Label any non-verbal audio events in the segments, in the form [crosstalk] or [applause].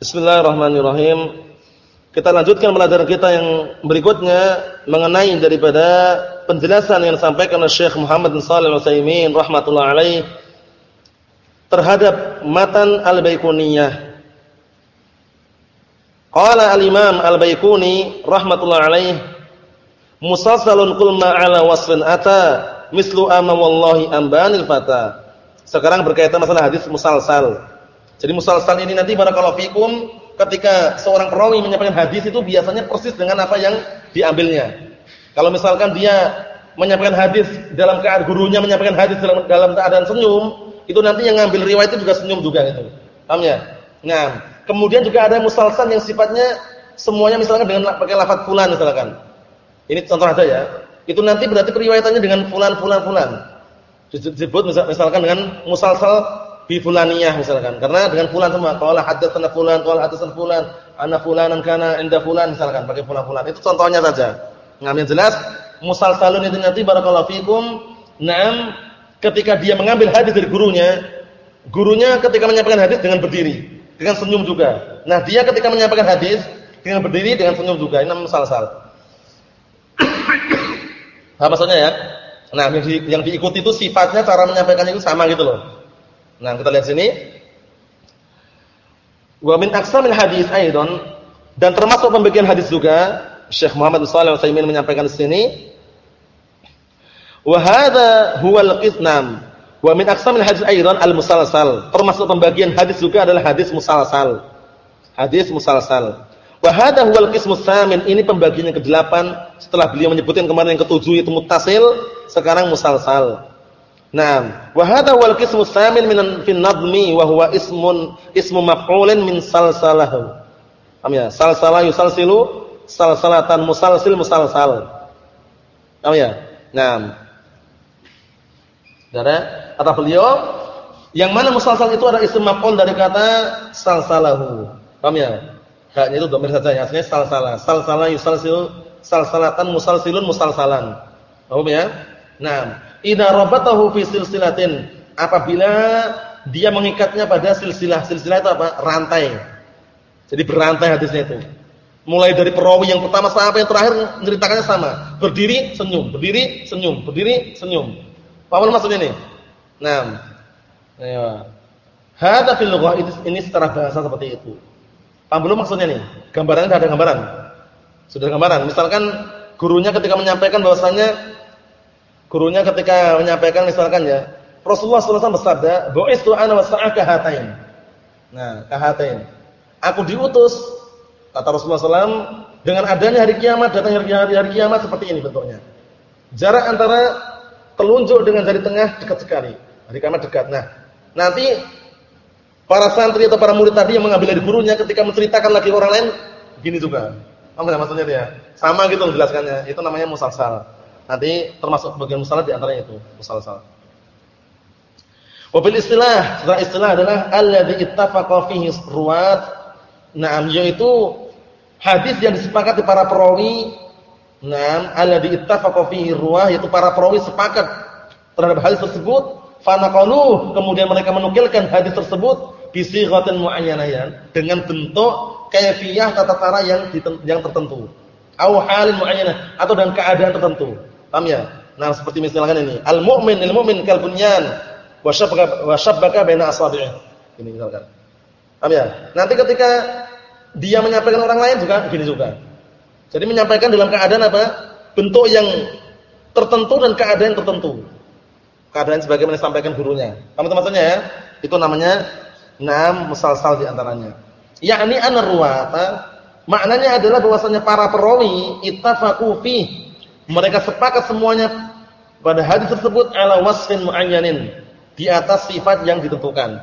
Bismillahirrahmanirrahim. Kita lanjutkan pelajaran kita yang berikutnya mengenai daripada penjelasan yang disampaikan oleh Syekh Muhammad bin Shalih Al-Utsaimin rahimatullah alaih terhadap matan Al-Baiquniyah. Qala al-Imam Al-Baiquni rahimatullah alaih musalsalun qul ma ala wasfin ata mislu amma wallahi ambanil fata. Sekarang berkaitan masalah hadis musalsal. Jadi musalsal ini nanti barakallahu fikum ketika seorang perawi menyampaikan hadis itu biasanya persis dengan apa yang diambilnya. Kalau misalkan dia menyampaikan hadis dalam keadaan gurunya menyampaikan hadis dalam dalam keadaan senyum, itu nanti yang ngambil riwayat itu juga senyum juga gitu. Paham ya? Nah, kemudian juga ada musalsal yang sifatnya semuanya misalkan dengan pakai lafaz fulan misalkan. Ini contoh aja ya. Itu nanti berarti periwayatannya dengan fulan fulan fulan. Disebut misalkan dengan musalsal bi fulaniyah misalkan. Karena dengan fulan semua. Qala haddatsana fulan, qala haddatsana fulan, ana fulanan kana inda fulan misalkan pakai fulan-fulan. Itu contohnya saja. Ngambil jelas musalsalun itu nanti barakallahu fikum. Naam ketika dia mengambil hadis dari gurunya, gurunya ketika menyampaikan hadis dengan berdiri, dengan senyum juga. Nah, dia ketika menyampaikan hadis dengan berdiri dengan senyum juga. Ini namanya musalsal. [coughs] Apa maksudnya ya? Nah, yang, di, yang diikuti itu sifatnya cara menyampaikannya itu sama gitu loh. Nah, kita lihat sini. Wa min aqsamil hadis aidan dan termasuk pembagian hadis juga Syekh Muhammad Shalih Al-Utsaimin menyampaikan di sini. Wa hadza huwal qisnam. Wa min aqsamil hadis aidan al-musalsal. Termasuk pembagian hadis juga adalah hadis musalsal. Hadis musalsal. Wa hadza huwal qismus tsamin. Ini pembagian yang ke-8 setelah beliau menyebutkan kemarin yang ke-7 itu muttasil, sekarang musalsal. Naam, wa hadha wal qismu tsamin min fi nadmi wa huwa ismun ismu maf'ulin min salsalahu. Paham ya? Salsala yusalsilu salsalatan musalsil musalsal. Paham ya? Naam. Dari kata beliau yang mana musalsal itu ada isim maf'ul dari kata salsalahu. Paham ya? Haknya itu dhamir saja ya, aslinya salsalah. Salsalah yusalsilu salsalatan musalsilun musalsalan. Paham ya? Naam idza rabatahu fi silsilatin. Apabila dia mengikatnya pada silsilah. Silsilah itu apa? Rantai. Jadi berantai hadisnya itu. Mulai dari perawi yang pertama sampai yang terakhir menceritakannya sama. Berdiri senyum. Berdiri senyum. Berdiri senyum. Apa maksudnya ini? Nah ayo. Hadza fil ini secara bahasa seperti itu. Paham belum maksudnya nih gambarannya sudah ada gambaran? Sudah gambaran. Misalkan gurunya ketika menyampaikan bahwasanya Gurunya ketika menyampaikan misalkan ya, Rasulullah SAW bersabda, "Bu'istu ana wasa'aka hatain." Nah, kahatain. Aku diutus kata Rasulullah SAW dengan adanya hari kiamat datang hari, hari, hari kiamat seperti ini bentuknya. Jarak antara telunjuk dengan jari tengah dekat sekali. Hari kiamat dekat. Nah, nanti para santri atau para murid tadi yang mengambil dari gurunya ketika menceritakan lagi orang lain gini juga. Apa maksudnya dia? Sama gitu menjelaskannya. Itu namanya musalsal. Nanti termasuk bagian musalah di antaranya itu, musalah-salah. Wabil istilah, setelah istilah adalah alladzi ittafaqa fihi ruwat. Naam, yaitu hadis yang disepakati para perawi. Naam, alladzi ittafaqa fihi ruwah yaitu para perawi sepakat terhadap hadis tersebut. Fanaqaluh, kemudian mereka menukilkan hadis tersebut bi sighatin muayyanah dengan bentuk kaifiyah tata cara yang yang tertentu. Au halin muayyanah atau dengan keadaan tertentu. Paham ya? Nah, seperti misalkan ini, al-mu'min al-mu'min kal bunyan wa shabbaka wa baina asabi'i. Ini misalkan. Paham ya? Nanti ketika dia menyampaikan orang lain juga begini juga. Jadi menyampaikan dalam keadaan apa? Bentuk yang tertentu dan keadaan tertentu. Keadaan sebagaimana disampaikan gurunya. Paham maksudnya ya? Itu namanya nam musalsal di antaranya. Yakni an-ruwata maknanya adalah bahwasanya para perawi ittafaqu fi mereka sepakat semuanya pada hadis tersebut ala wasfin muayyanin, di atas sifat yang ditentukan.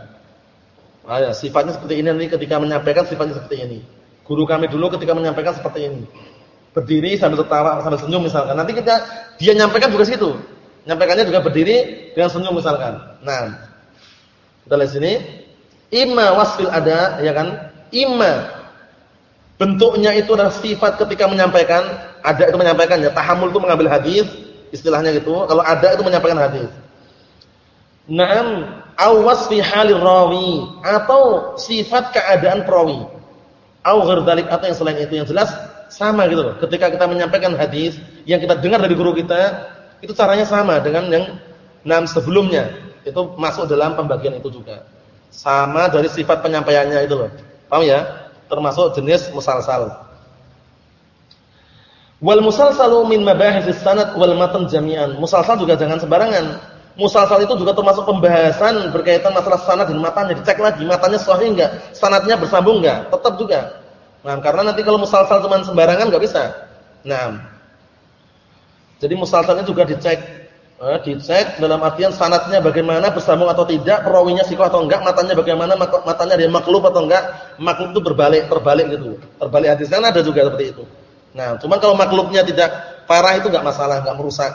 Ah, ya, sifatnya seperti ini nanti ketika menyampaikan sifatnya seperti ini. Guru kami dulu ketika menyampaikan seperti ini. Berdiri sambil tertawa, sambil senyum misalkan. Nanti kita dia nyampaikan juga situ. Nyampaikannya juga berdiri dengan senyum misalkan. Nah, kita lihat sini. Imma wasfil ada, ya kan? Imma bentuknya itu adalah sifat ketika menyampaikan ada itu menyampaikan ya, tahammul itu mengambil hadis, istilahnya gitu. Kalau ada itu menyampaikan hadis. Naam, awas fi halir rawi atau sifat keadaan perawi. au dzalik atau yang selain itu yang jelas sama gitu loh. Ketika kita menyampaikan hadis yang kita dengar dari guru kita, itu caranya sama dengan yang enam sebelumnya. Itu masuk dalam pembagian itu juga. Sama dari sifat penyampaiannya itu loh. Paham ya? Termasuk jenis musalsal. Wal musalsalu min mabahis sanad wal matan jami'an. Musalsal juga jangan sembarangan. Musalsal itu juga termasuk pembahasan berkaitan masalah sanad dan matanya. Dicek lagi matanya sahih enggak, sanadnya bersambung enggak? Tetap juga. Nah, karena nanti kalau musalsal cuma sembarangan enggak bisa. Nah. Jadi musalsalnya juga dicek. Eh, dicek dalam artian sanadnya bagaimana bersambung atau tidak, perawinya sikoh atau enggak, matanya bagaimana, matanya dia maklub atau enggak. Maklub itu berbalik, terbalik gitu. Terbalik hadisnya ada juga seperti itu. Nah, cuman kalau maklubnya tidak parah itu enggak masalah, enggak merusak.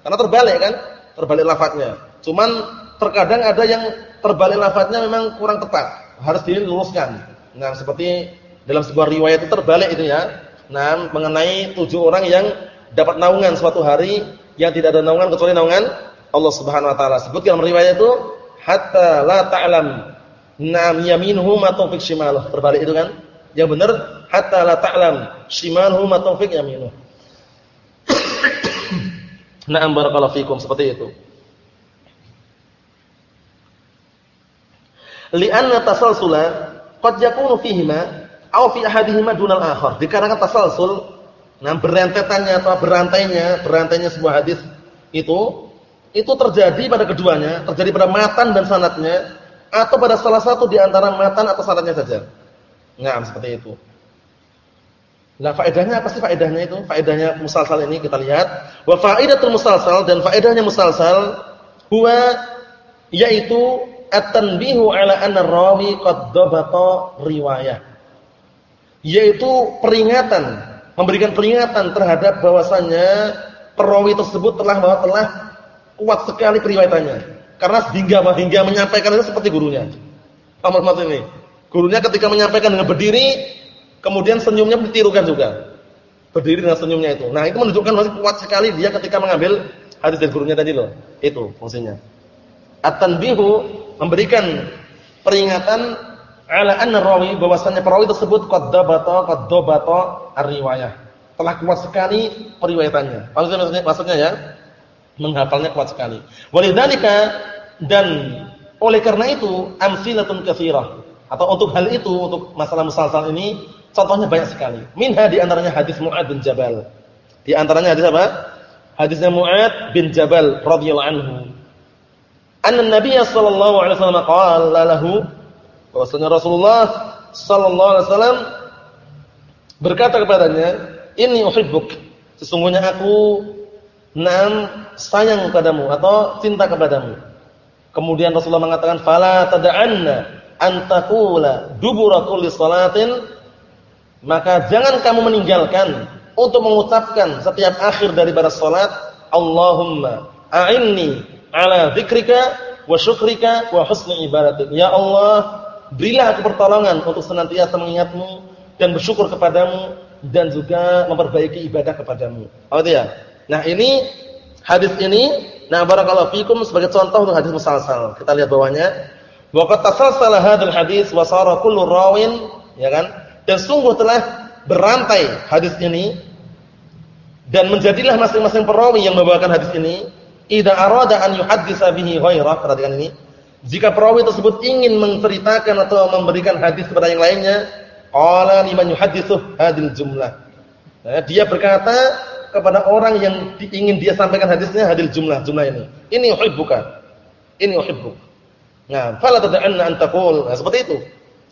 Karena terbalik kan? terbalik lafadznya. Cuman terkadang ada yang terbalik lafadznya memang kurang tepat, harus diluruskan. Nah, seperti dalam sebuah riwayat itu terbalik itu ya. Nah, mengenai tujuh orang yang dapat naungan suatu hari yang tidak ada naungan kecuali naungan Allah Subhanahu wa taala. Sebutkan riwayat itu hatta la ta'lam nam yaminuhu ma tawfiq shimaluh. Terbalik itu kan? Yang benar hatta la ta'lam shimaluhu ma tawfiq yaminuh. [coughs] Na'am barakallahu fikum seperti itu. Li'anna tasalsula qad yakunu fihima aw fi ahadihima dunal akhar. Dikarenakan tasalsul, nah berentetannya atau berantainya, berantainya sebuah hadis itu itu terjadi pada keduanya, terjadi pada matan dan sanatnya atau pada salah satu di antara matan atau sanatnya saja. Nah, seperti itu. Nah, faedahnya apa sih faedahnya itu? Faedahnya musalsal ini kita lihat. Wa faidatul musalsal dan faedahnya musalsal huwa yaitu at-tanbihu ala anna rawi qad dhabata riwayah. Yaitu peringatan, memberikan peringatan terhadap bahwasannya perawi tersebut telah bahwa telah kuat sekali periwayatannya. Karena hingga hingga menyampaikan itu seperti gurunya. Paham maksud ini? Gurunya ketika menyampaikan dengan berdiri Kemudian senyumnya ditirukan juga. Berdiri dengan senyumnya itu. Nah, itu menunjukkan masih kuat sekali dia ketika mengambil hadis dari gurunya tadi loh. Itu fungsinya. At-tanbihu memberikan peringatan ala anna rawi bahwasanya perawi tersebut qad dabata qad dabata ar-riwayah. Telah kuat sekali periwayatannya. Maksudnya maksudnya, ya menghafalnya kuat sekali. Walidzalika dan oleh karena itu amsilatun katsirah atau untuk hal itu untuk masalah musalsal ini Contohnya banyak sekali. Minha di antaranya hadis Mu'ad bin Jabal. Di antaranya hadis apa? Hadisnya Mu'ad bin Jabal radhiyallahu anhu. Anna Nabiy sallallahu alaihi wasallam qala lahu bahwasanya Rasulullah sallallahu alaihi wasallam berkata kepadanya, "Inni uhibbuk." Sesungguhnya aku nam sayang kepadamu atau cinta kepadamu. Kemudian Rasulullah mengatakan, "Fala tad'anna an taqula dubura kulli salatin maka jangan kamu meninggalkan untuk mengucapkan setiap akhir dari daripada salat Allahumma a'inni ala dzikrika wa syukrika wa husni ibadatik ya Allah berilah aku pertolongan untuk senantiasa mengingatmu dan bersyukur kepadamu dan juga memperbaiki ibadah kepadamu. Apa ya? Nah ini hadis ini nah barakallahu fikum sebagai contoh untuk hadis musalsal. Kita lihat bawahnya. Wa qad tasalsala hadzal hadis wa sara rawin ya kan? Dan sungguh telah berantai hadis ini dan menjadilah masing-masing perawi yang membawakan hadis ini idza arada an yuhaddisa bihi ghairah perhatikan ini jika perawi tersebut ingin menceritakan atau memberikan hadis kepada yang lainnya qala liman yuhadditsu hadil jumlah nah, dia berkata kepada orang yang ingin dia sampaikan hadisnya hadil jumlah jumlah ini ini uhibbuka ini uhibbuk nah fala tad'anna an taqul nah, seperti itu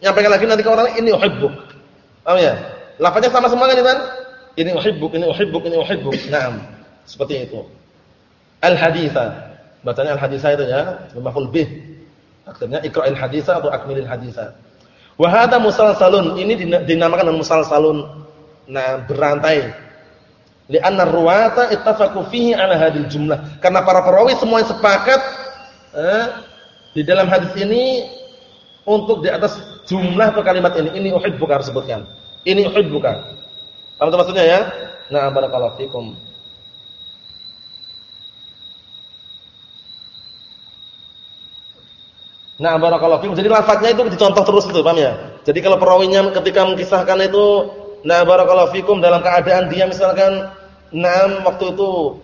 nyampaikan lagi nanti ke orang ini uhibbuk Paham ya? Lafaznya sama semua kan, Ini uhibbuk, ini uhibbuk, ini uhibbuk. Naam. Seperti itu. Al-haditha. Bacanya al-haditha itu ya, maf'ul bih. Akhirnya iqra'il haditha atau akmilil haditha. Wa hadha musalsalun. Ini dinamakan musalsalun. Nah, berantai. Li'anna ruwata ittafaqu fihi 'ala hadhil jumlah. Karena para perawi semuanya sepakat eh, di dalam hadis ini untuk di atas jumlah atau kalimat ini. Ini uhibbuka harus sebutkan. Ini uhibbuka. Paham maksudnya ya? Nah, barakallahu fikum. Nah, barakallahu fikum. Jadi lafadznya itu dicontoh terus itu, paham ya? Jadi kalau perawinya ketika mengisahkan itu nah barakallahu fikum dalam keadaan dia misalkan nah waktu itu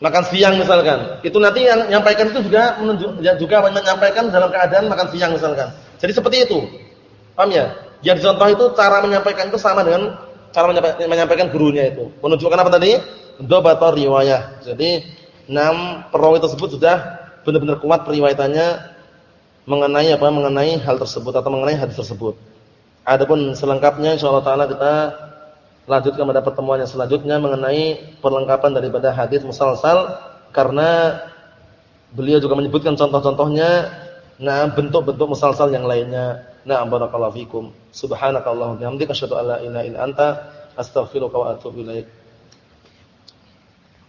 makan siang misalkan. Itu nanti yang menyampaikan itu juga menunjuk ya juga menyampaikan dalam keadaan makan siang misalkan. Jadi seperti itu. Paham ya? Yang contoh itu cara menyampaikan itu sama dengan cara menyampaikan, gurunya itu. Menunjukkan apa tadi? Dhabatar riwayah. Jadi enam perawi tersebut sudah benar-benar kuat periwayatannya mengenai apa? Mengenai hal tersebut atau mengenai hadis tersebut. Adapun selengkapnya insyaallah taala kita lanjutkan pada pertemuan yang selanjutnya mengenai perlengkapan daripada hadis musalsal karena beliau juga menyebutkan contoh-contohnya nah bentuk-bentuk musalsal yang lainnya. Nah, barakallahu fikum. Subhanakallahumma wa bihamdika asyhadu an la ilaha illa anta astaghfiruka wa atubu ilaik.